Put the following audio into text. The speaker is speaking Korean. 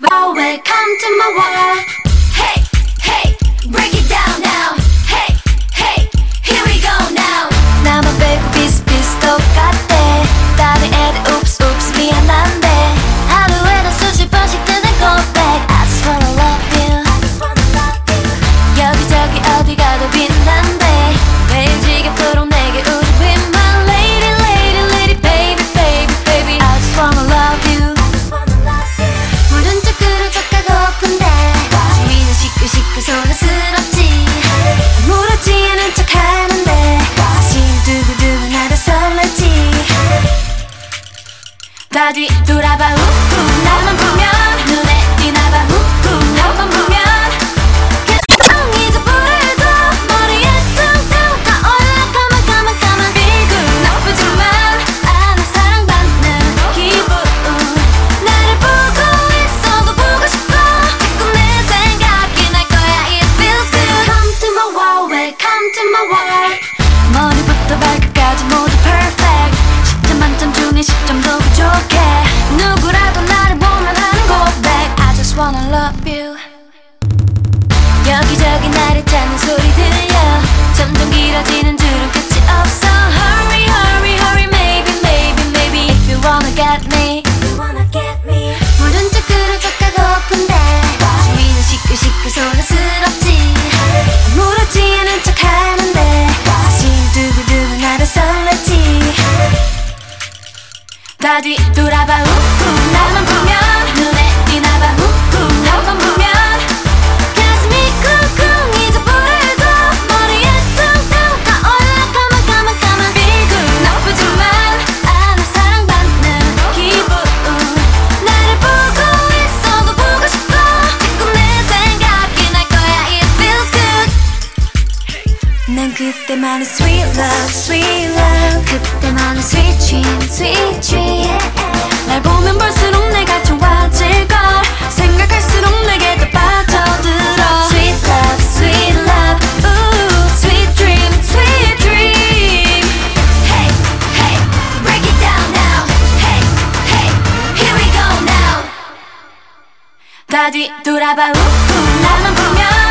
Well, welcome to my world. 뒤돌아봐 우 다 뒤돌아봐. 후후. 나만 보면 눈에 띄나봐. 후후. 나만 보면 가슴이 쿵쿵 이제 부르고 머리에 퉁퉁 타올라 가만 가만 가만. 비고 나쁘지만 안아 사랑받는 기분. 나를 보고 있어도 보고 싶어. 지금 내 생각이 날 거야. It feels good. 난 그때만의 sweet love sweet love. 그때만의 sweet dream sweet dream. 다 뒤돌아봐. 우, 우 나만 보면